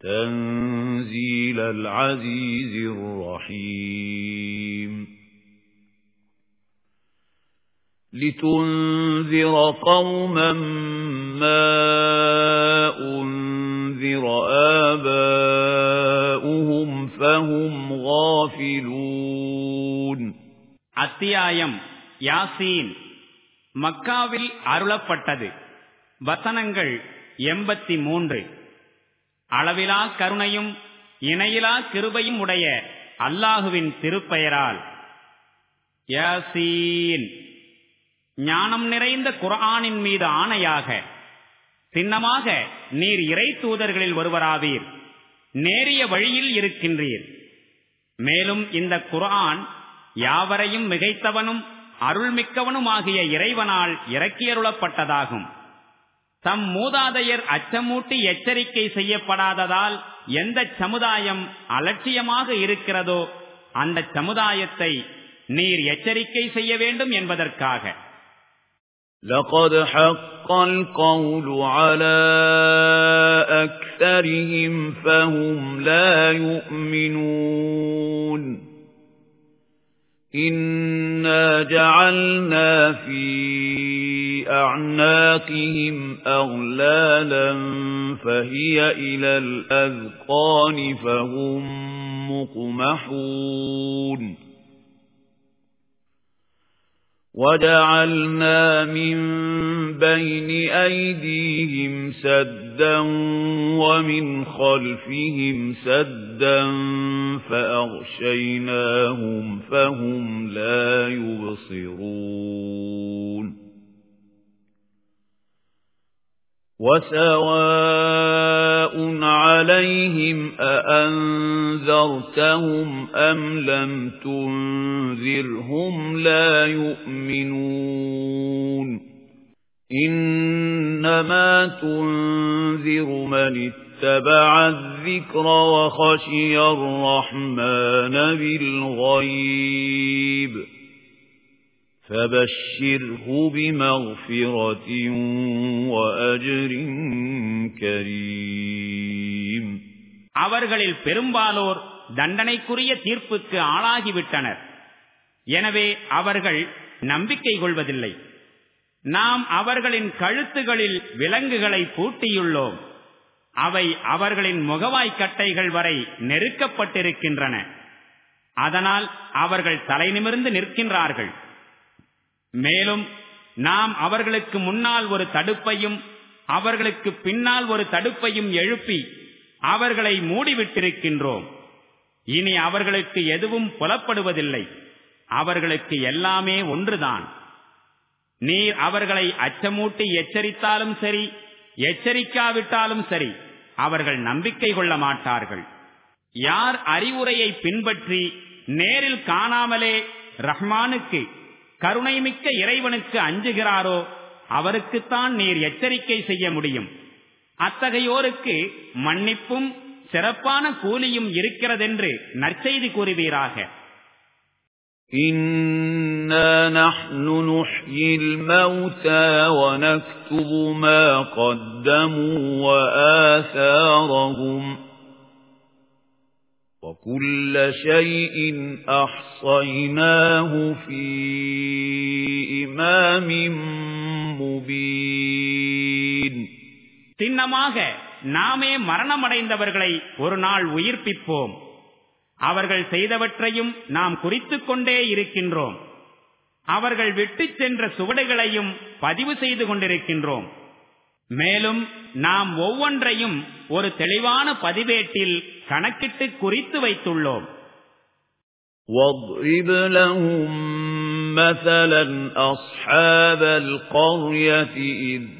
تنزيل العزيز الرحيم لتنذر قوما ما أنذر آباؤهم فهم غافلون அத்தியாயம் யாசீன் மக்காவில் அருளப்பட்டது வசனங்கள் எண்பத்தி மூன்று அளவிலா கருணையும் இணையிலா கிருபையும் உடைய அல்லாஹுவின் திருப்பெயரால். யாசீன். ஞானம் நிறைந்த குர்ஆனின் மீது ஆணையாக சின்னமாக நீர் இறை தூதர்களில் ஒருவராவீர். நேரிய வழியில் இருக்கின்றீர். மேலும் இந்த குர்ஆன் யாவரையும் மிகைத்தவனும் அருள்மிக்கவனுமாகிய இறைவனால் இறக்கியருளப்பட்டதாகும். தம் மூதாதையர் அச்சமூட்டி எச்சரிக்கை செய்யப்படாததால் எந்த சமுதாயம் அலட்சியமாக இருக்கிறதோ அந்த சமுதாயத்தை நீர் எச்சரிக்கை செய்ய வேண்டும் என்பதற்காக لقد حق القول على أكثرهم فهم لا يؤمنون إنا جعلنا في أعناقهم أغلالا فهي إلى الأذقان فهم مقمحون وجعلنا من بين أيديهم سدا ومن خلفهم سدا فأغشيناهم فهم لا يبصرون وسواء عليهم أأنذرتهم أم لم تنذرهم لا يؤمنون إنما تنذر من اتبع الذكر وخشي الرحمن بالغيب فبشره بمغفرة وأجر كريم அவர்களில் பெரும்பாலோர் தண்டனைக்குரிய தீர்ப்புக்கு ஆளாகிவிட்டனர் எனவே அவர்கள் நம்பிக்கை கொள்வதில்லை நாம் அவர்களின் கழுத்துகளில் விலங்குகளை பூட்டியுள்ளோம். அவை அவர்களின் முகவாய்க்கட்டைகள் வரை நெருக்கப்பட்டிருக்கின்றன. அதனால் அவர்கள் தலை நிமிர்ந்து நிற்கின்றார்கள். மேலும் நாம் அவர்களுக்கு முன்னால் ஒரு தடுப்பையும் அவர்களுக்கு பின்னால் ஒரு தடுப்பையும் எழுப்பி அவர்களை மூடிவிட்டிருக்கின்றோம். இனி அவர்களுக்கு எதுவும் புலப்படுவதில்லை. அவர்களுக்கு எல்லாமே ஒன்றுதான். நீர் அவர்களை அச்சமூட்டி எச்சரித்தாலும் சரி எச்சரிக்காவிட்டாலும் சரி அவர்கள் நம்பிக்கை கொள்ள மாட்டார்கள். யார் அறிவுரையை பின்பற்றி நேரில் காணாமலே ரஹ்மானுக்கு கருணைமிக்க இறைவனுக்கு அஞ்சுகிறாரோ அவருக்குத்தான் நீர் எச்சரிக்கை செய்ய முடியும். அத்தகையோருக்கு மன்னிப்பும் சிறப்பான கூலியும் இருக்கிறதென்று நற்செய்தி கூறுவீராக. إِنَّا نَحْنُ نُحْيِي الْمَوْتَى وَنَكْتُبُ مَا قَدَّمُوا وَآثَارَهُمْ وَكُلَّ شَيْءٍ أَحْصَيْنَاهُ فِي إِمَامٍ مُبِينٍ சின்னமாக நாமே மரணமடைந்தவர்களை ஒரு நாள் உயிர்ப்பிப்போம் அவர்கள் செய்தவற்றையும் நாம் குறித்துக் கொண்டே இருக்கின்றோம் அவர்கள் விட்டு சென்ற சுவடைகளையும் பதிவு செய்து கொண்டிருக்கின்றோம். மேலும் நாம் ஒவ்வொன்றையும் ஒரு தெளிவான பதிவேட்டில் கணக்கிட்டு குறித்து வைத்துள்ளோம். وَاضْرِبْ لَهُم مَّثَلًا أَصْحَابَ الْقَرْيَةِ إِذْ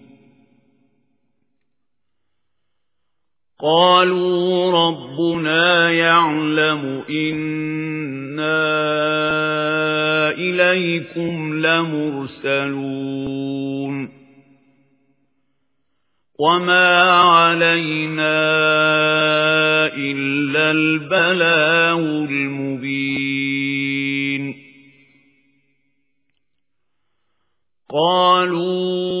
قَالُوا رَبُّنَا يَعْلَمُ إِنَّا إِلَيْكُمْ لَمُرْسَلُونَ. وَمَا عَلَيْنَا إِلَّا الْبَلَاغُ الْمُبِينُ. قَالُوا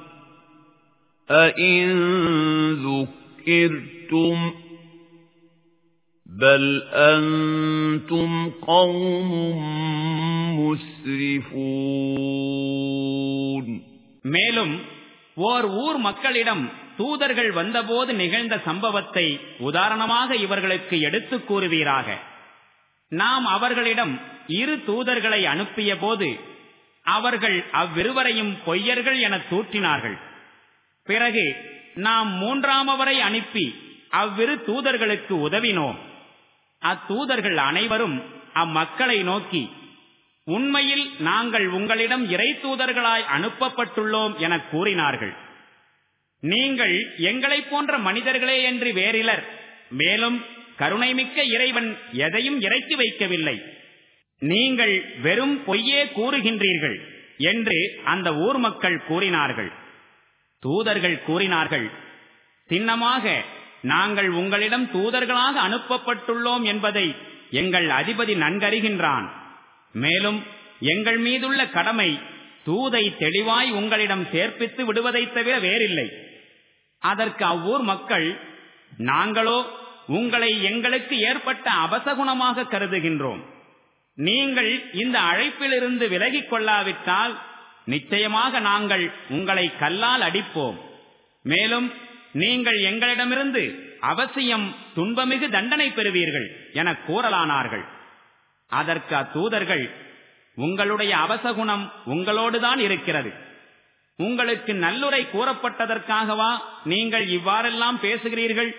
أَئِن ذُكِّرْتُمْ بَلْ أَنْتُمْ قَوْمٌ مُسْرِفُونَ மேலும் ஓர் ஊர் மக்களிடம் தூதர்கள் வந்தபோது நிகழ்ந்த சம்பவத்தை உதாரணமாக இவர்களுக்கு எடுத்துக் கூறுவீராக நாம் அவர்களிடம் இரு தூதர்களை அனுப்பிய போது அவர்கள் அவ்விருவரையும் பொய்யர்கள் என தூற்றினார்கள் பிறகு நாம் மூன்றாமவரை அனுப்பி அவ்விரு தூதர்களுக்கு உதவினோம். அத்தூதர்கள் அனைவரும் அம்மக்களை நோக்கி உண்மையில் நாங்கள் உங்களிடம் இறை தூதர்களாய் அனுப்பப்பட்டுள்ளோம் என கூறினார்கள். நீங்கள் எங்களைப் போன்ற மனிதர்களே என்று வேறிலர். மேலும் கருணைமிக்க இறைவன் எதையும் இறக்கி வைக்கவில்லை. நீங்கள் வெறும் பொய்யே கூறுகின்றீர்கள் என்று அந்த ஊர் மக்கள் கூறினார்கள். தூதர்கள் கூறினார்கள் சின்னமாக நாங்கள் உங்களிடம் தூதர்களாக அனுப்பப்பட்டுள்ளோம் என்பதை எங்கள் அதிபதி நன்கறிகின்றான். மேலும் எங்கள் மீதுள்ள கடமை தூதை தெளிவாய் உங்களிடம் சேர்ப்பித்து விடுவதைத் தவிர வேறில்லை. அதற்கு அவ்வூர் மக்கள் நாங்களோ உங்களை எங்களுக்கு ஏற்பட்ட அபசகுணமாக கருதுகின்றோம். நீங்கள் இந்த அழைப்பிலிருந்து விலகிக் கொள்ளாவிட்டால் நிச்சயமாக நாங்கள் உங்களை கல்லால் அடிப்போம் மேலும் நீங்கள் எங்களிடமிருந்து அவசியம் துன்பமிகு தண்டனை பெறுவீர்கள் என கூறலானார்கள் அதற்கு அத்தூதர்கள் உங்களுடைய அவசகுணம் உங்களோடுதான் இருக்கிறது உங்களுக்கு நல்லுரை கூறப்பட்டதற்காகவா நீங்கள் இவ்வாறெல்லாம் பேசுகிறீர்கள்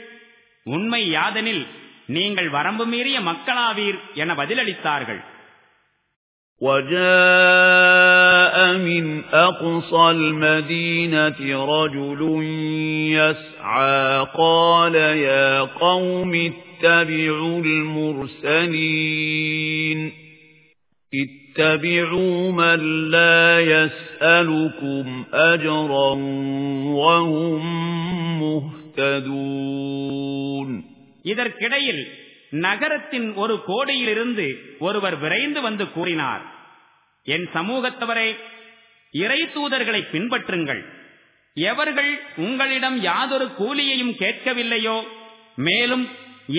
உண்மை யாதெனில் நீங்கள் வரம்பு மீறிய மக்களாவீர் என பதிலளித்தார்கள் وَجَاءَ مِنْ أَقْصَى الْمَدِينَةِ رَجُلٌ يَسْعَى قَالَ يَا قَوْمِ اتَّبِعُوا الْمُرْسَلِينَ اتَّبِعُوا مَن لَّا يَسْأَلُكُمْ أَجْرًا وَهُمْ مُهْتَدُونَ இதற்கிடையில் நகரத்தின் ஒரு கோடியிலிருந்து ஒருவர் விரைந்து வந்து கூறினார் என் சமூகத்தவரே இறை தூதர்களை பின்பற்றுங்கள் எவர்கள் உங்களிடம் யாதொரு கூலியையும் கேட்கவில்லையோ மேலும்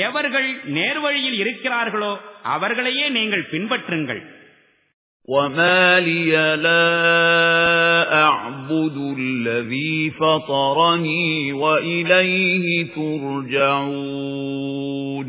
எவர்கள் நேர்வழியில் இருக்கிறார்களோ அவர்களையே நீங்கள் பின்பற்றுங்கள் وَمَا لِيَ لَا أَعْبُدُ الَّذِي فَطَرَنِي وَإِلَيْهِ تُرْجَعُونَ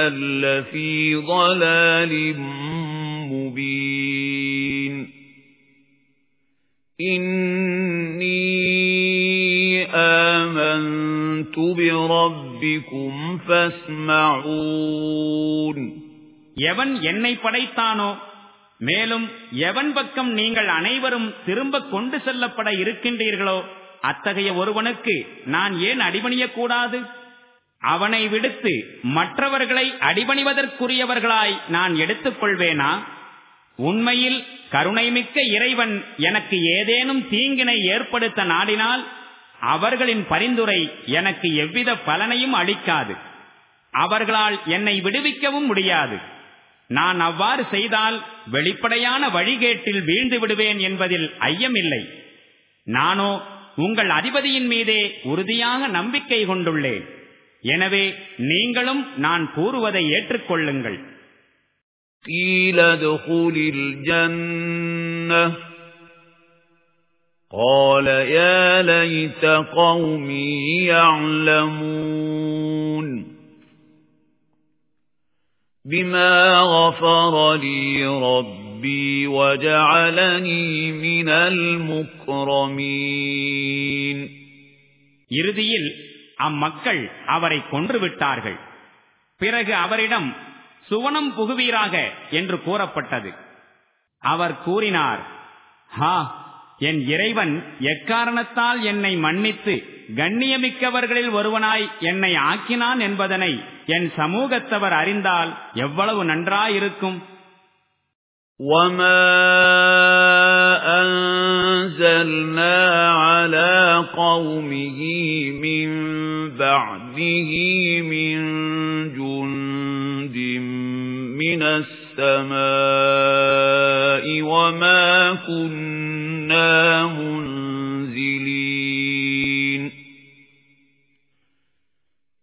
إذا لفي ضلال مبين إني آمنت بربكم فاسمعون எவன் என்னை படைத்தானோ மேலும் எவன் பக்கம் நீங்கள் அனைவரும் திரும்ப கொண்டு செல்லப்பட இருக்கின்றீர்களோ அத்தகைய ஒருவனுக்கு நான் ஏன் அடிபணியக்கூடாது அவனை விடுத்து மற்றவர்களை அடிபணிவதற்குரியவர்களாய் நான் எடுத்துக் கொள்வேனா உண்மையில் கருணைமிக்க இறைவன் எனக்கு ஏதேனும் தீங்கினை ஏற்படுத்த நாடினால் அவர்களின் பரிந்துரை எனக்கு எவ்வித பலனையும் அளிக்காது. அவர்களால் என்னை விடுவிக்கவும் முடியாது. நான் அவ்வாறு செய்தால் வெளிப்படையான வழிகேட்டில் வீழ்ந்து விடுவேன் என்பதில் ஐயமில்லை. நானோ உங்கள் அதிபதியின் மீதே உறுதியாக நம்பிக்கை கொண்டுள்ளேன். எனவே நீங்களும் நான் கூறுவதை ஏற்றுக்கொள்ளுங்கள் قال يا ليت قومي يعلمون بما غفر لي ربي وجعلني من المكرمين இறுதியில் அம்மக்கள் அவரை கொன்று விட்டார்கள் பிறகு அவரிடம் சுவனம் புகுவீராக என்று கூறப்பட்டது அவர் கூறினார் ஹா என் இறைவன் எக்காரணத்தால் என்னை மன்னித்து கண்ணியமிக்கவர்களில் ஒருவனாய் என்னை ஆக்கினான் என்பதனை என் சமூகத்தவர் அறிந்தால் எவ்வளவு நன்றாயிருக்கும் وَمَا أَنزَلْنَا عَلَى قَوْمِهِ مِن بَعْدِهِ مِن جُندٍ مِّنَ السَّمَاءِ وَمَا كُنَّا مُنزِلِينَ.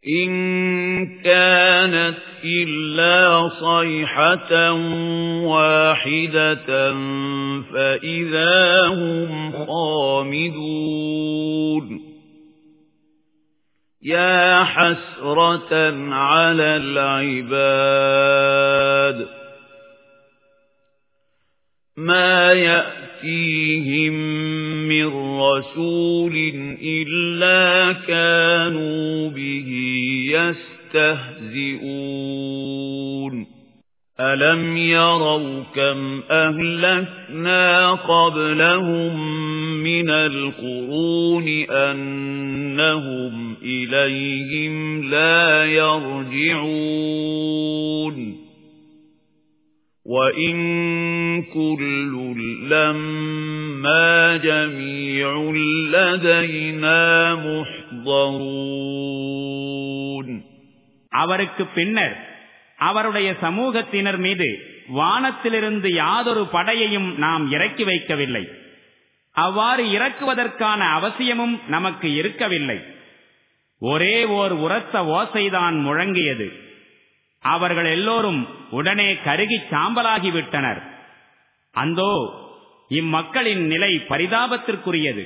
إِن كَانَتْ إِلَّا صَيْحَةً وَاحِدَةً فَإِذَا هُمْ خَامِدُونَ. يَا حَسْرَةً عَلَى الْعِبَادِ. مَا يَأْتِيهِم مِّن رَّسُولٍ إِلَّا كَانُوا بِهِ يَسْتَهْزِئُونَ. أَلَمْ يَرَوْا كَمْ أَهْلَكْنَا قَبْلَهُم مِّنَ الْقُرُونِ أَنَّهُمْ إِلَيْهِمْ لَا يَرْجِعُونَ وَإِن كُلٌّ لَّمَّا جَمِيعٌ لَّدَيْنَا مُحْضَرُونَ அவருக்கு பின்னர் அவருடைய சமூகத்தினர் மீது வானத்திலிருந்து யாதொரு படையையும் நாம் இறக்கி வைக்கவில்லை அவ்வாறு இறக்குவதற்கான அவசியமும் நமக்கு இருக்கவில்லை. ஒரே ஓர் உரத்த ஓசைதான் முழங்கியது. அவர்கள் எல்லோரும் உடனே கருகி சாம்பலாகிவிட்டனர். அந்தோ இம்மக்களின் நிலை பரிதாபத்திற்குரியது.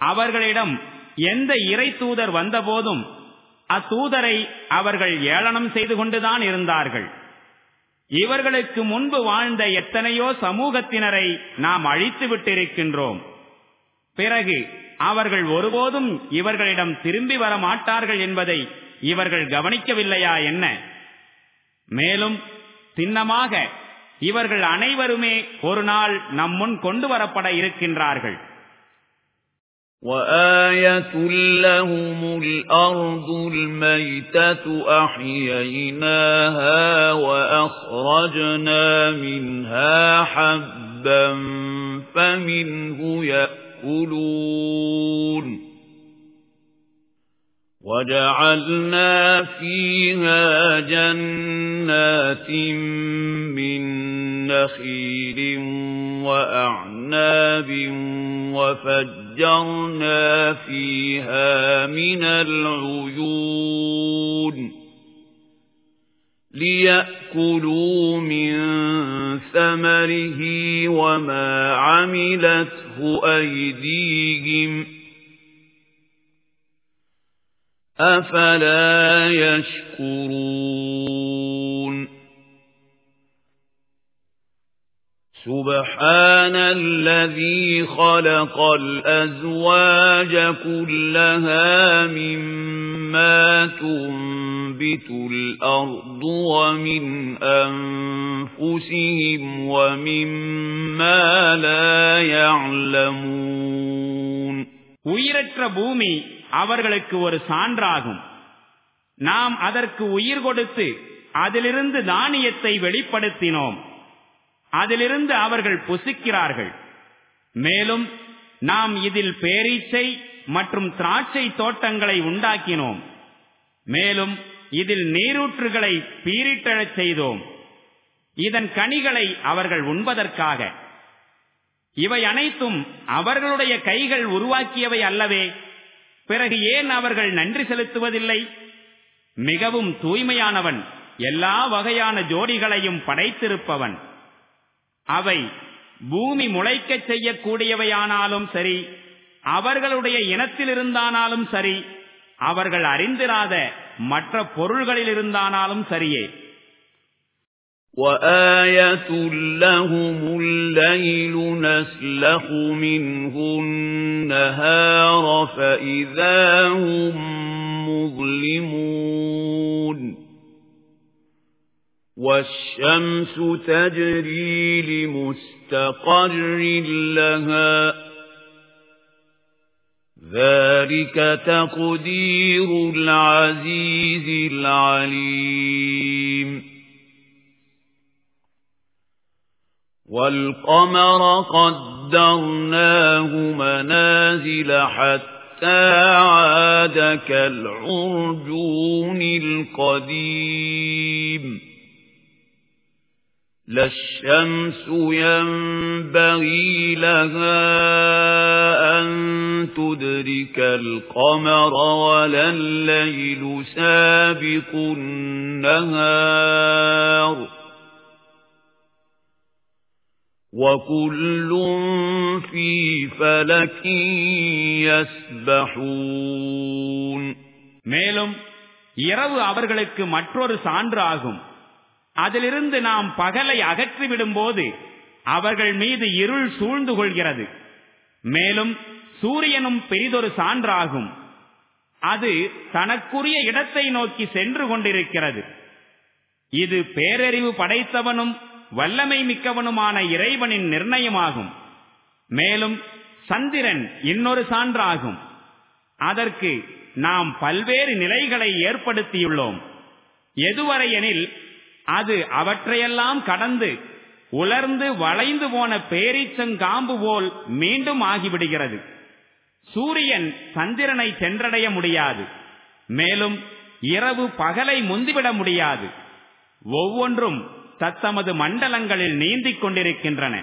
அவர்களிடம் எந்த இறை தூதர் வந்தபோதும் அத்தூதரை அவர்கள் ஏளனம் செய்து கொண்டுதான் இருந்தார்கள். இவர்களுக்கு முன்பு வாழ்ந்த எத்தனையோ சமூகத்தினரை நாம் அழித்து விட்டிருக்கின்றோம். பிறகு அவர்கள் ஒருபோதும் இவர்களிடம் திரும்பி வர மாட்டார்கள் என்பதை இவர்கள் கவனிக்கவில்லையா என்ன? மேலும் சின்னமாக இவர்கள் அனைவருமே ஒரு நாள் நம் முன் கொண்டு வரப்பட இருக்கின்றார்கள். وَآيَةٌ لَّهُمُ الْأَرْضُ الْمَيْتَةُ أَحْيَيْنَاهَا وَأَخْرَجْنَا مِنْهَا حَبًّا فَمِنْهُ يَأْكُلُونَ وَجَعَلْنَا فِيهَا جَنَّاتٍ مِّن نَّخِيلٍ وَأَعْنَابٍ وَفَجَّرْنَا فِيهَا مِنَ الْعُيُونِ لِيَأْكُلُوا مِنْ ثَمَرِهِ وَمَا عَمِلَتْهُ أَيْدِيهِمْ أَفَلَا يَشْكُرُونَ سُبْحَانَ الَّذِي خَلَقَ الْأَزْوَاجَ كُلَّهَا مِمَّا تُنبِتُ الْأَرْضُ وَمِنْ أَنفُسِهِمْ وَمِمَّا لَا يَعْلَمُونَ உயிரற்ற பூமி அவர்களுக்கு ஒரு சான்றாகும் நாம் அதற்கு உயிர் கொடுத்து அதிலிருந்து தானியத்தை வெளிப்படுத்தினோம் அதிலிருந்து அவர்கள் புசிக்கிறார்கள். மேலும் நாம் இதில் பேரீச்சை மற்றும் திராட்சை தோட்டங்களை உண்டாக்கினோம். மேலும் இதில் நீரூற்றுகளை பீரிட்டழச் செய்தோம். இதன் கனிகளை அவர்கள் உண்பதற்காக. இவை அனைத்தும் அவர்களுடைய கைகள் உருவாக்கியவை அல்லவே. பிறகு ஏன் அவர்கள் நன்றி செலுத்துவதில்லை? மிகவும் தூய்மையானவன் எல்லா வகையான ஜோடிகளையும் படைத்திருப்பவன். அவை பூமி முளைக்கச் செய்யக்கூடியவையானாலும் சரி அவர்களுடைய இனத்திலிருந்தானாலும் சரி அவர்கள் அறிந்திராத மற்ற பொருள்களிலிருந்தானாலும் சரியே وَآيَةٌ لَهُمُ اللَّيْلُ نَسْلَخُ مِنْهُ النَّهَارَ فَإِذَا هُمْ مُظْلِمُونَ وَالشَّمْسُ تَجْرِي لِمُسْتَقَرٍّ لَهَا. ذَلِكَ تَقْدِيرُ الْعَزِيزِ الْعَلِيمِ. وَالْقَمَرَ قَدَّرْنَاهُ مَنَازِلَ حَتَّى عَادَ كَالْعُرْجُونِ الْقَدِيمِ. لا الشمس ينبغي لها أن تدرك القمر ولا الليل سابق النهار وكل في فلك يسبحون மேலும் இரவு அவர்களுக்கு மற்றொரு சான்று ஆகும் அதிலிருந்து நாம் பகலை அகற்றிவிடும் போது அவர்கள் மீது இருள் சூழ்ந்து கொள்கிறது. மேலும் சூரியனும் பெரிதொரு சான்றாகும். அது தனக்குரிய இடத்தை நோக்கி சென்று கொண்டிருக்கிறது. இது பேரறிவு படைத்தவனும் வல்லமை மிக்கவனுமான இறைவனின் நிர்ணயமாகும். மேலும் சந்திரன் இன்னொரு சான்றாகும். அதற்கு நாம் பல்வேறு நிலைகளை ஏற்படுத்தியுள்ளோம். எதுவரையெனில் அது அவற்றையெல்லாம் கடந்து உலர்ந்து வளைந்து போன பேரீச்சங்காம்பு போல் மீண்டும் ஆகிவிடுகிறது. சூரியன் சந்திரனை சென்றடைய முடியாது. மேலும் இரவு பகலை முந்திவிட முடியாது. ஒவ்வொன்றும் தத்தமது மண்டலங்களில் நீந்திக் கொண்டிருக்கின்றன.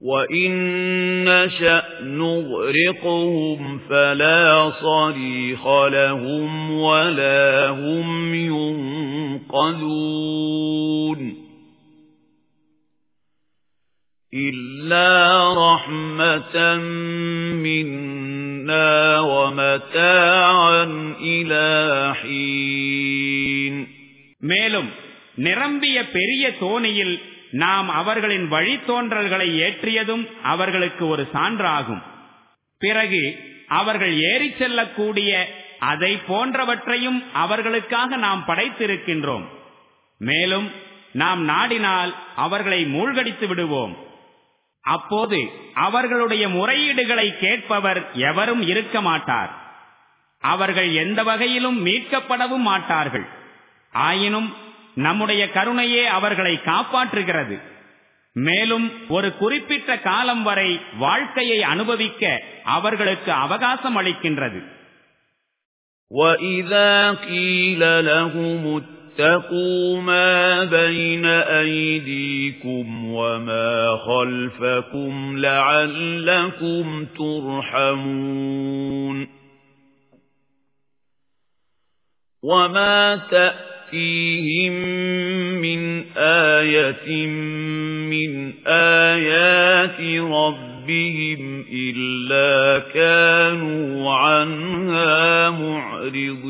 وَإِن نَّشَأْ نُغْرِقْهُمْ فَلَا صَرِيخَ لَهُمْ وَلَا هُمْ يُنقَذُونَ إِلَّا رَحْمَةً مِنَّا وَمَتَاعًا إِلَى حِينٍ மேலும் நிரம்பிய பெரிய தோணியில் நாம் அவர்களின் வழித்தோன்றல்களை ஏற்றியதும் அவர்களுக்கு ஒரு சான்றாகும். பிறகு அவர்கள் ஏறி செல்லக்கூடிய அதை போன்றவற்றையும் அவர்களுக்காக நாம் படைத்திருக்கின்றோம். மேலும் நாம் நாடினால் அவர்களை மூழ்கடித்து விடுவோம். அப்போது அவர்களுடைய முறையீடுகளை கேட்பவர் எவரும் இருக்க மாட்டார். அவர்கள் எந்த வகையிலும் மீட்கப்படவும் மாட்டார்கள். ஆயினும் நம்முடைய கருணையே அவர்களை காப்பாற்றுகிறது மேலும் ஒரு குறிப்பிட்ட காலம் வரை வாழ்க்கையை அனுபவிக்க அவர்களுக்கு அவகாசம் அளிக்கின்றது وَإِذَا قِيلَ لَهُمُ اتَّقُوا مَا بَيْنَ أَيْدِيكُمْ وَمَا خَلْفَكُمْ لَعَلَّكُمْ تُرْحَمُونَ وَمَا تَأْتِيهِمْ مِنْ آيَةٍ مِنْ آيَاتِ رَبِّهِمْ إِلَّا كَانُوا عَنْهَا مُعْرِضِينَ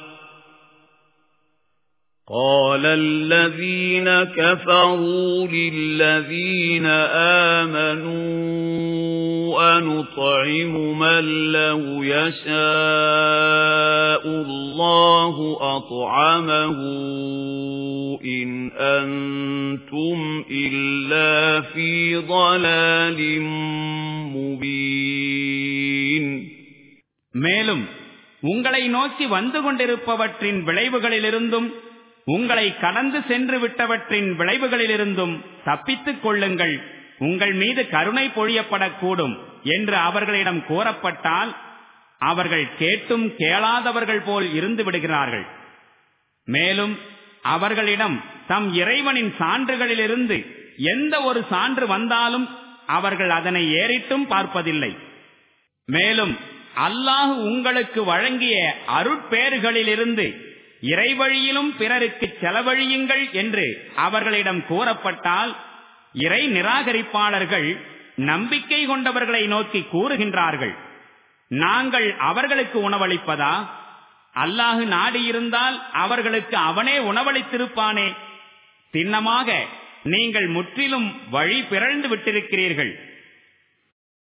قَالَ الَّذِينَ كَفَرُوا لِلَّذِينَ آمَنُوا أَنُطْعِمُ مَن لَّوْ يَشَاءُ اللَّهُ أَطْعَمَهُ إِنْ أَنتُمْ إِلَّا فِي ضَلَالٍ مُبِينٍ மேலும் உங்களை நோக்கி வந்து கொண்டிருப்பவற்றின் விளைவுகளிலிருந்தும் உங்களை கடந்து சென்று விட்டவற்றின் விளைவுகளிலிருந்தும் தப்பித்துக் கொள்ளுங்கள். உங்கள் மீது கருணை பொழியப்படக்கூடும் என்று அவர்களிடம் கூறப்பட்டால் அவர்கள் கேட்டும் கேளாதவர்கள் போல் இருந்து விடுகிறார்கள். மேலும் அவர்களிடம் தம் இறைவனின் சான்றுகளிலிருந்து எந்த ஒரு சான்று வந்தாலும் அவர்கள் அதனை ஏறிட்டும் பார்ப்பதில்லை. மேலும் அல்லாஹு உங்களுக்கு வழங்கிய அருட்பேறுகளிலிருந்து இறைவழியிலும் பிறருக்கு செலவழியுங்கள் என்று அவர்களிடம் கூறப்பட்டால் இறை நிராகரிப்பாளர்கள் நம்பிக்கை கொண்டவர்களை நோக்கி கூறுகின்றார்கள். நாங்கள் அவர்களுக்கு உணவளிப்பதா? அல்லாஹு நாடியிருந்தால் அவர்களுக்கு அவனே உணவளித்திருப்பானே. சின்னமாக நீங்கள் முற்றிலும் வழி பிறழ்ந்து விட்டிருக்கிறீர்கள்.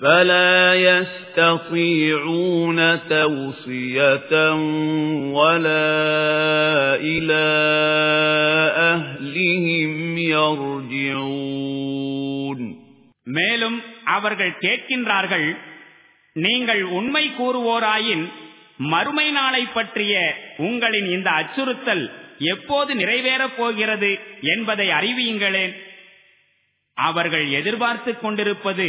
فلا يستطيعون توصية ولا إلى أهلهم يرجعون மேலும் அவர்கள் கேட்கின்றார்கள் நீங்கள் உண்மை கூறுவோராயின் மறுமை நாளை பற்றிய உங்களின் இந்த அச்சுறுத்தல் எப்போது நிறைவேறப் போகிறது என்பதை அறிவியுங்களேன் அவர்கள் எதிர்பார்த்துக் கொண்டிருப்பது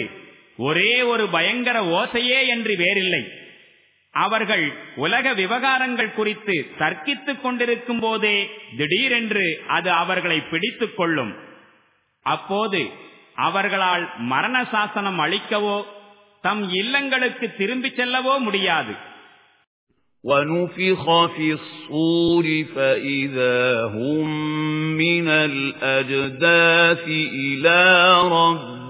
ஒரே ஒரு பயங்கர ஓசையே என்று வேறில்லை அவர்கள் உலக விவகாரங்கள் குறித்து தர்க்கித்துக் கொண்டிருக்கும் போதே திடீரென்று அது அவர்களை பிடித்துக் கொள்ளும் அப்போது அவர்களால் மரண சாசனம் அளிக்கவோ தம் இல்லங்களுக்கு திரும்பிச் செல்லவோ முடியாது ونفخ في الصور فإذا هم من الأجداث إلى رب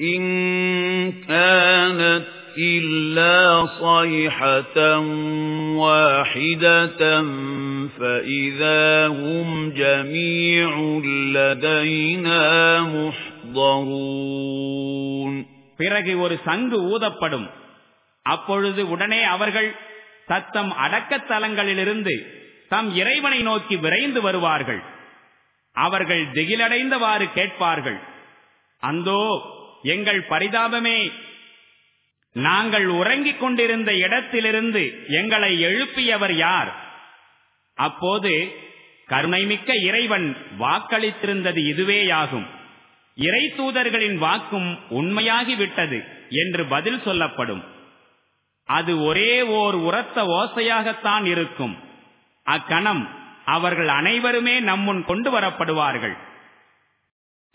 إِن كَانَتْ إِلَّا صَيْحَةً وَاحِدَةً فَإِذَا هُمْ جَمِيعٌ لَّدَيْنَا مُحْضَرُونَ பிறகு ஒரு சங்கு ஊதப்படும் அப்பொழுது உடனே அவர்கள் தத்தம் அடக்கத்தலங்களிலிருந்து தம் இறைவனை நோக்கி விரைந்து வருவார்கள் அவர்கள் திகிலடைந்தவாறு கேட்பார்கள் அந்தோ எங்கள் பரிதாபமே. நாங்கள் உறங்கிக் கொண்டிருந்த இடத்திலிருந்து எங்களை எழுப்பியவர் யார்? அப்போது கருணைமிக்க இறைவன் வாக்களித்திருந்தது இதுவேயாகும். இறை தூதர்களின் வாக்கும் உண்மையாகிவிட்டது என்று பதில் சொல்லப்படும். அது ஒரே ஓர் உரத்த ஓசையாகத்தான் இருக்கும். அக்கணம் அவர்கள் அனைவருமே நம்முன் கொண்டு வரப்படுவார்கள்.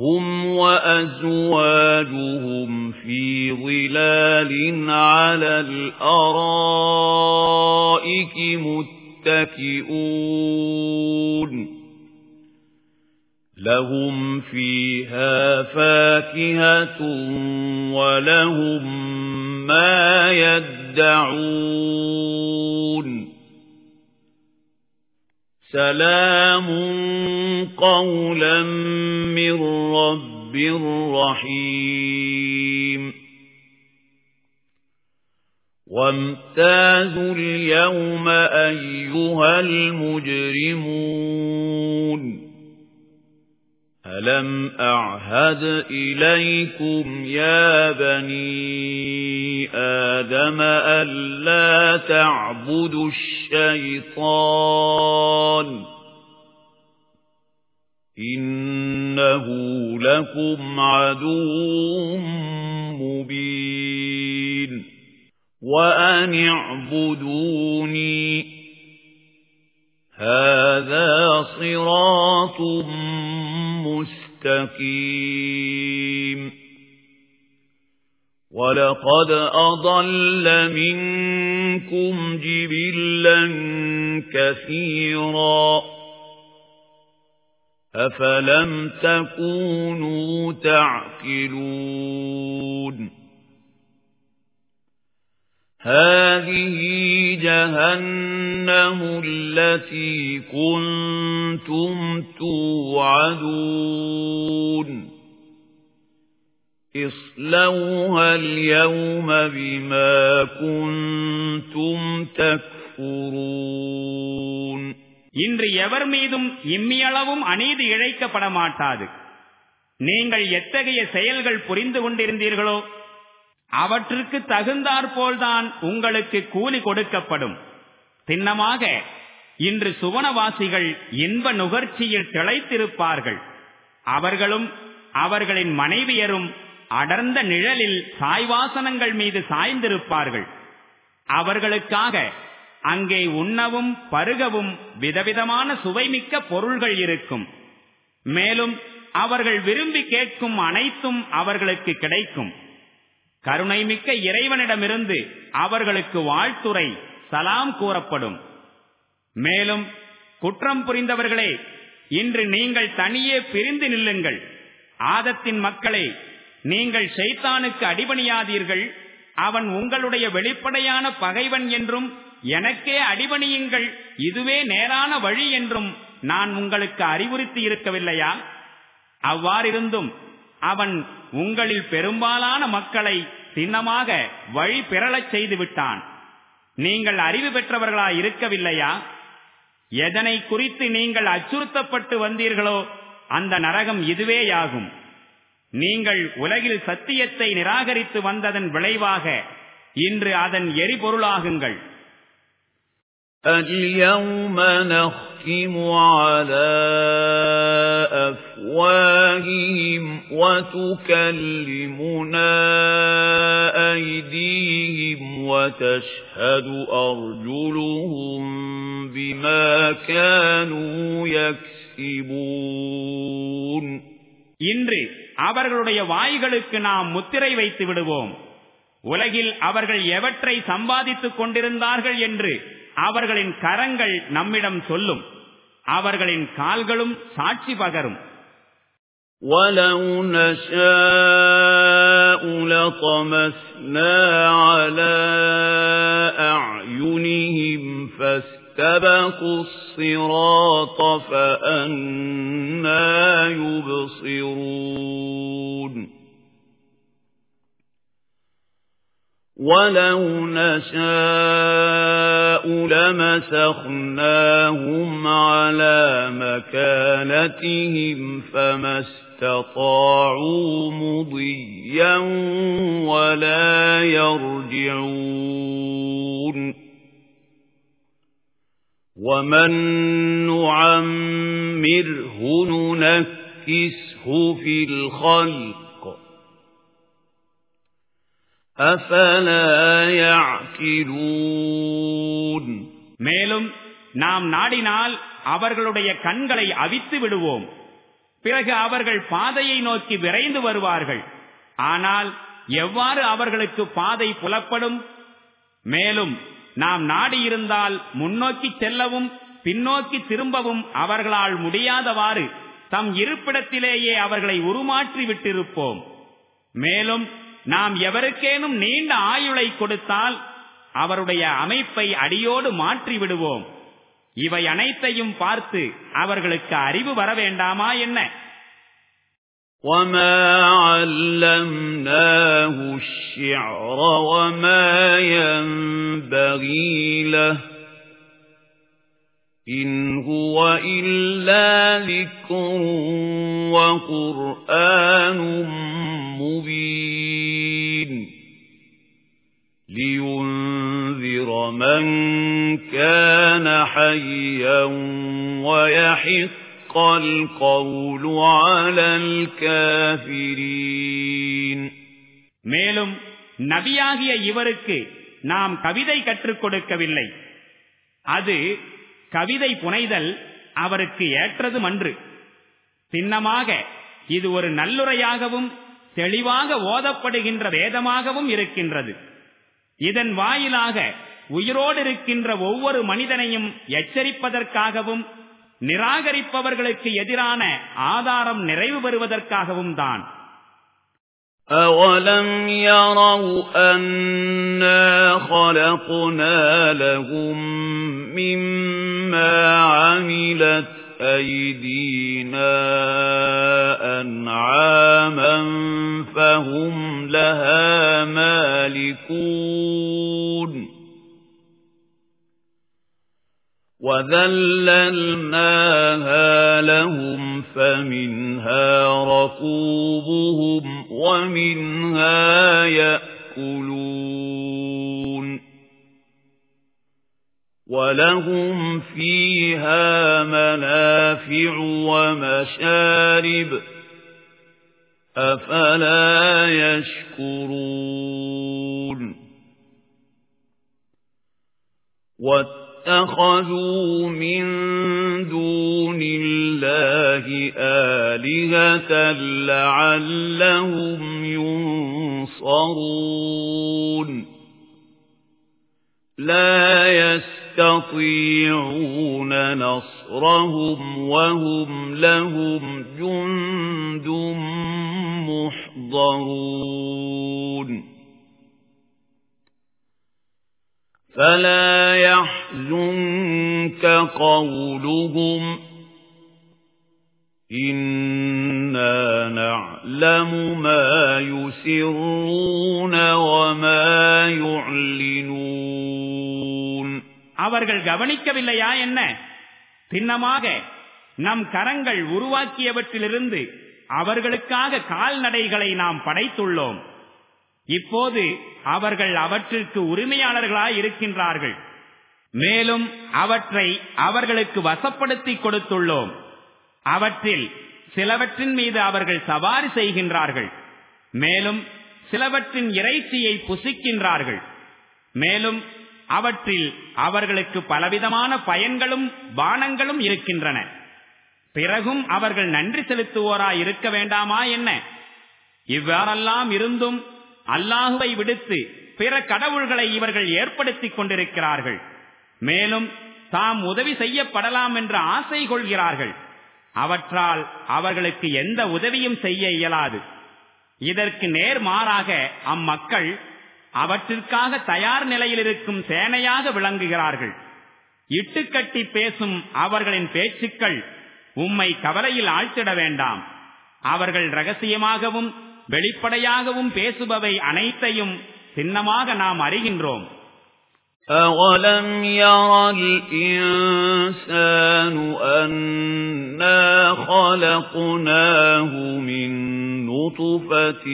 هُمْ وَأَزْوَاجُهُمْ فِي ظِلَالٍ عَلَى الْأَرَائِكِ مُتَّكِئُونَ لهم فيها فاكهة ولهم ما يدعون سلام قولا من رب رحيم. وامتازوا اليوم أيها المجرمون. أَلَمْ أَعْهَدْ إِلَيْكُمْ يَا بَنِي آدَمَ أَلَّا تَعْبُدُوا الشَّيْطَانَ إِنَّهُ لَكُمْ عَدُوٌّ مُبِينٌ وَأَنِ اعْبُدُونِي هَذَا صِرَاطٌ مُسْتَقِيمٌ وَلَقَدْ أَضَلَّ مِنكُمْ جِبِلًّا كَثِيرًا أَفَلَمْ تَكُونُوا تَعْقِلُونَ هَذِهِ جَهَنَّمُ الَّتِي كُنتُمْ تُوعَدُونَ اصْلَوْهَا الْيَوْمَ بِمَا كُنتُمْ تَكْفُرُونَ இன்று எவர் மீதும் இம்மியளவும் அநீதி இழைக்கப்பட மாட்டாது நீங்கள் எத்தகைய செயல்கள் புரிந்து கொண்டிருந்தீர்களோ அவற்றுக்கு தகுந்தாற்போல்தான் உங்களுக்கு கூலி கொடுக்கப்படும் சின்னமாக இன்று சுவனவாசிகள் இன்ப நுகர்ச்சியில் திளைத்திருப்பார்கள் அவர்களும் அவர்களின் மனைவியரும் அடர்ந்த நிழலில் சாய்வாசனங்கள் மீது சாய்ந்திருப்பார்கள். அவர்களுக்காக அங்கே உண்ணவும் பருகவும் விதவிதமான சுவைமிக்க பொருள்கள் இருக்கும். மேலும் அவர்கள் விரும்பி கேட்கும் அனைத்தும் அவர்களுக்கு கிடைக்கும். கருணைமிக்க இறைவனிடமிருந்து அவர்களுக்கு வாழ்த்துறை சலாம் கூறப்படும். மேலும் குற்றம் புரிந்தவர்களே இன்று நீங்கள் தனியே பிரிந்து நில்லுங்கள். ஆதத்தின் மக்களை நீங்கள் ஷைத்தானுக்கு அடிபணியாதீர்கள். அவன் உங்களுடைய வெளிப்படையான பகைவன் என்றும் எனக்கே அடிபணியுங்கள். இதுவே நேரான வழி என்றும் நான் உங்களுக்கு அறிவுறுத்தி இருக்கவில்லையா? அவ்வாறிருந்தும் அவன் உங்களில் பெரும்பாலான மக்களை சின்னமாக வழி பெறலச் செய்து விட்டான் நீங்கள் அறிவு பெற்றவர்களா இருக்கவில்லையா? எதனை குறித்து நீங்கள் அச்சுறுத்தப்பட்டு வந்தீர்களோ அந்த நரகம் இதுவேயாகும். நீங்கள் உலகில் சத்தியத்தை நிராகரித்து வந்ததன் விளைவாக இன்று அதன் எரிபொருளாகுங்கள் اليوم نختم على أفواههم وتكلمنا أيديهم وتشهد أرجلهم بما كانوا يكسبون இன்று அவர்களுடைய வாய்களுக்கு நாம் முத்திரை வைத்து விடுவோம் உலகில் அவர்கள் எவற்றை சம்பாதித்துக் கொண்டிருந்தார்கள் என்று அவர்களின் கரங்கள் நம்மிடம் சொல்லும் அவர்களின் கால்களும் சாட்சி பகரும் وَلَوْ نَشَاءُ لَطَمَسْنَا عَلَى أَعْيُنِهِمْ فَاسْتَبَقُوا الصِّرَاطَ فَأَنَّى يُبْصِرُونَ. وَلَوْ نَشَاءُ لَمَسَخْنَاهُمْ عَلَى مَكَانَتِهِمْ فَمَا اسْتَطَاعُوا مُضِيًّا وَلَا يَرْجِعُونَ. وَمَن نُّعَمِّرْهُ نُنَكِّسْهُ فِي الْخَلْقِ أَفَلَا يَعْقِلُونَ மேலும் நாம் நாடினால் அவர்களுடைய கண்களை அவித்து விடுவோம் பிறகு அவர்கள் பாதையை நோக்கி விரைந்து வருவார்கள் ஆனால் எவ்வாறு அவர்களுக்கு பாதை புலப்படும் மேலும் நாம் நாடியிருந்தால் முன்னோக்கி செல்லவும் பின்னோக்கி திரும்பவும் அவர்களால் முடியாதவாறு தம் இருப்பிடத்திலேயே அவர்களை உருமாற்றி விட்டிருப்போம். மேலும் நாம் எவருக்கேனும் நீண்ட ஆயுளை கொடுத்தால் அவருடைய அமைப்பை அடியோடு மாற்றி விடுவோம். இவை அனைத்தையும் பார்த்து அவர்களுக்கு அறிவு வர வேண்டாமா என்ன? وَمَا عَلَّمْنَاهُ الشِّعْرَ وَمَا يَنبَغِي لَهُ إِنْ هُوَ إِلَّا ذِكْرٌ وَقُرْآنٌ مُبِينٌ لِيُنذِرَ مَن كَانَ حَيًّا وَيَحِقَّ الْقَوْلُ عَلَى الْكَافِرِينَ மேலும் நபியாகிய இவருக்கு நாம் கவிதை கற்றுக் கொடுக்கவில்லை அது கவிதை புனைதல் அவருக்கு ஏற்றதுமன்று சின்னமாக இது ஒரு நல்லுரையாகவும் தெளிவாக ஓதப்படுகின்ற வேதமாகவும் இருக்கின்றது இதன் வாயிலாக உயிரோடு இருக்கின்ற ஒவ்வொரு மனிதனையும் எச்சரிப்பதற்காகவும் நிராகரிப்பவர்களுக்கு எதிரான ஆதாரம் நிறைவு பெறுவதற்காகவும் தான் أَوَلَمْ يَرَوْا أَنَّا خَلَقْنَا لَهُم مِّمَّا عَمِلَتْ أَيْدِينَا أَنْعَامًا فَهُمْ لَهَا مَالِكُونَ وَذَلَّلْنَاهَا لَهُمْ فَمِنْهَا رَكُوبُهُمْ وَمِنْهَا يَأْكُلُونَ وَلَهُمْ فِيهَا مَنَافِعُ وَمَشَارِبُ أَفَلَا يَشْكُرُونَ. اتخذوا من دون الله آلهة لعلهم ينصرون. لا يستطيعون نصرهم وهم لهم جند محضرون. فلا يحزنك قولهم إنا نعلم ما يسرون وما يعلنون அவர்கள் கவனிக்கவில்லையா என்ன சின்னமாக நம் கரங்கள் உருவாக்கியவற்றிலிருந்து அவர்களுக்காக கால்நடைகளை நாம் படைத்துள்ளோம் இப்போது அவர்கள் அவற்றிற்கு உரிமையாளர்களாய் இருக்கின்றார்கள். மேலும் அவற்றை அவர்களுக்கு வசப்படுத்தி கொடுத்துள்ளோம். அவற்றில் சிலவற்றின் மீது அவர்கள் சவாரி செய்கின்றார்கள். மேலும் சிலவற்றின் இறைச்சியை புசிக்கின்றார்கள். மேலும் அவற்றில் அவர்களுக்கு பலவிதமான பயன்களும் பானங்களும் இருக்கின்றன. பிறகும் அவர்கள் நன்றி செலுத்துவோராய் இருக்க வேண்டாமா என்ன? இவ்வாறெல்லாம் இருந்தும் அல்லாஹுவை விடுத்து பிற கடவுள்களை இவர்கள் ஏற்படுத்திக் கொண்டிருக்கிறார்கள். மேலும் தாம் உதவி செய்யப்படலாம் என்று ஆசை கொள்கிறார்கள். அவற்றால் அவர்களுக்கு எந்த உதவியும் செய்ய இயலாது. இதற்கு நேர்மாறாக அம்மக்கள் அவற்றிற்காக தயார் நிலையில் இருக்கும் சேனையாக விளங்குகிறார்கள். இட்டுக்கட்டி பேசும் அவர்களின் பேச்சுக்கள் உம்மை கவலையில் ஆழ்த்திட வேண்டாம். அவர்கள் ரகசியமாகவும் வெளிப்படையாகவும் பேசுபவை அனைத்தையும் சின்னமாக நாம் அறிகின்றோம் أَوَلَمْ يَرَ الْإِنسَانُ أَنَّا خَلَقْنَاهُ مِنْ نُطْفَةٍ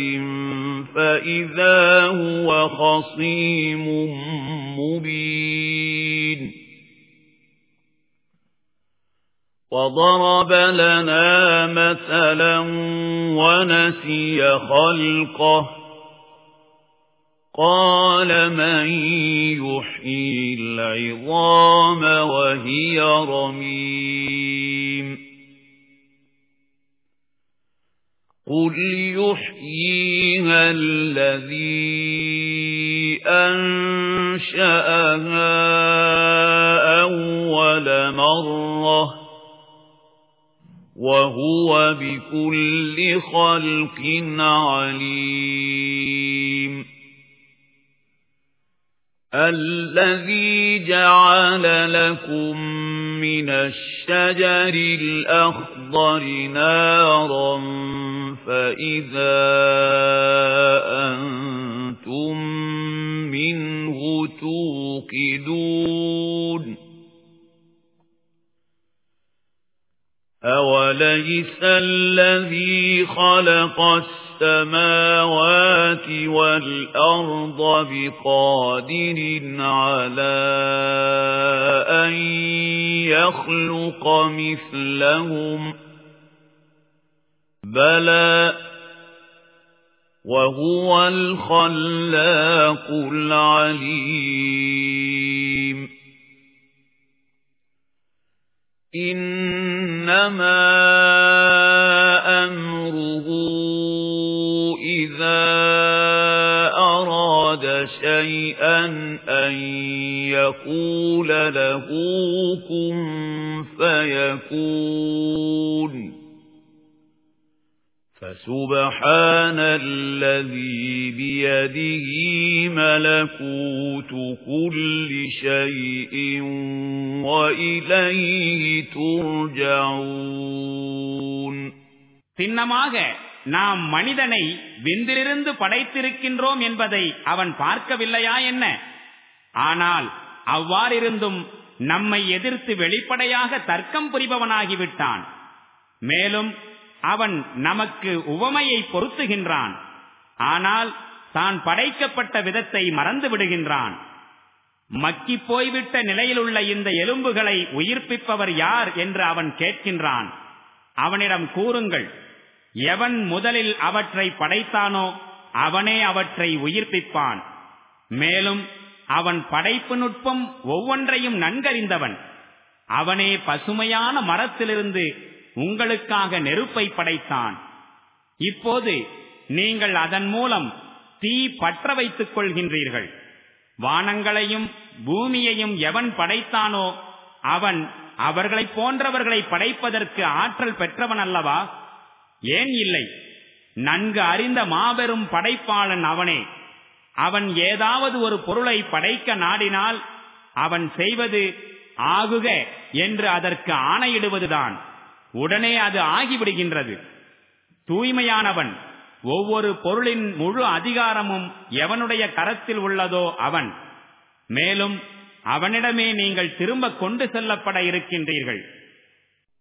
فَإِذَا هُوَ خَصِيمٌ مُبِينٌ وَضَرَبَ لَنَا مَثَلًا وَنَسِيَ خَلْقَهُ قَالَ مَن يُحْيِي الْعِظَامَ وَهِيَ رَمِيمٌ قُلْ يُحْيِيهَا الَّذِي أَنشَأَهَا أَوَّلَ مَرَّةٍ وَهُوَ بِكُلِّ خَلْقٍ عَلِيمٌ. الَّذِي جَعَلَ لَكُم مِّنَ الشَّجَرِ الْأَخْضَرِ نَارًا فَإِذَا أَنتُم مِّنْهُ تُوقِدُونَ. أَوَلَيْسَ الَّذِي خَلَقَ السَّمَاوَاتِ وَالْأَرْضَ بِقَادِرٍ عَلَى أَن يَخْلُقَ مِثْلَهُم بَلَى وَهُوَ الْخَلَّاقُ الْعَلِيمُ إِنَّمَا أَمْرُهُ إِذَا أَرَادَ شَيْئًا أَن يَقُولَ لَهُ كُن فَيَكُونُ فَسُبْحَانَ الَّذِي بِيَدِهِ مَلَكُوتُ كُلِّ شَيْءٍ وَإِلَيْهِ تُرْجَعُونَ சின்னமாக நாம் மனிதனை விந்திலிருந்து படைத்திருக்கின்றோம் என்பதை அவன் பார்க்கவில்லையா என்ன ஆனால் அவ்வாறிருந்தும் நம்மை எதிர்த்து வெளிப்படையாக தர்க்கம் புரிபவனாகிவிட்டான் மேலும் அவன் நமக்கு உவமையை பொருத்துகின்றான். ஆனால் தான் படைக்கப்பட்ட விதத்தை மறந்து விடுகின்றான். மக்கி போய்விட்ட நிலையிலுள்ள இந்த எலும்புகளை உயிர்ப்பிப்பவர் யார் என்று அவன் கேட்கின்றான். அவனிடம் கூறுங்கள் எவன் முதலில் அவற்றை படைத்தானோ அவனே அவற்றை உயிர்ப்பிப்பான். மேலும் அவன் படைப்பு நுட்பம் ஒவ்வொன்றையும் நன்கறிந்தவன். அவனே பசுமையான மரத்திலிருந்து உங்களுக்காக நெருப்பை படைத்தான். இப்போது நீங்கள் அதன் மூலம் தீ பற்ற வைத்துக் கொள்கின்றீர்கள். வானங்களையும் பூமியையும் எவன் படைத்தானோ அவன் அவர்களைப் போன்றவர்களை படைப்பதற்கு ஆற்றல் பெற்றவன் அல்லவா? ஏன் இல்லை? நன்கு அறிந்த மாபெரும் படைப்பாளன் அவனே. அவன் ஏதாவது ஒரு பொருளை படைக்க நாடினால் அவன் செய்வது ஆகுக என்று அதற்கு ஆணையிடுவதுதான். உடனே அது ஆகிவிடுகின்றது. தூய்மையானவன் ஒவ்வொரு பொருளின் முழு அதிகாரமும் எவனுடைய கரத்தில் உள்ளதோ அவன். மேலும் அவனிடமே நீங்கள் திரும்ப கொண்டு செல்லப்பட இருக்கின்றீர்கள்.